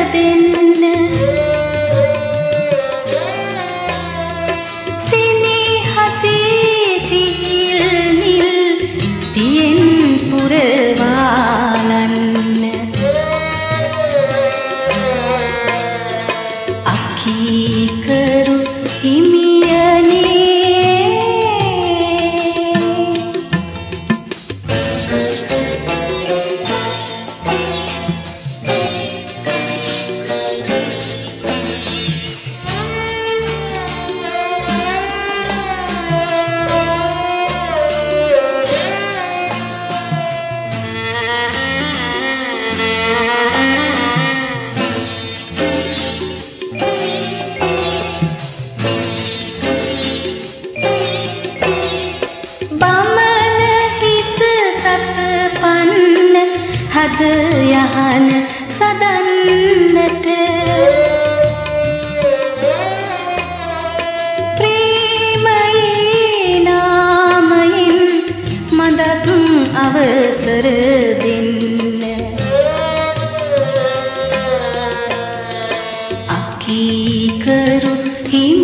මට හද යහන සදන්නට. ප්‍රේමයේ නාමයෙන් මදක් අවසර දෙන්න. අකීකරු හිමියනේ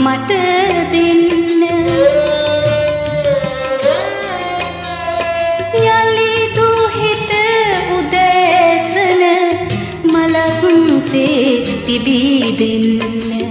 මට දෙන්න. යළිදු හිට උදෑසන මලක්සේ පිබී දෙන්න.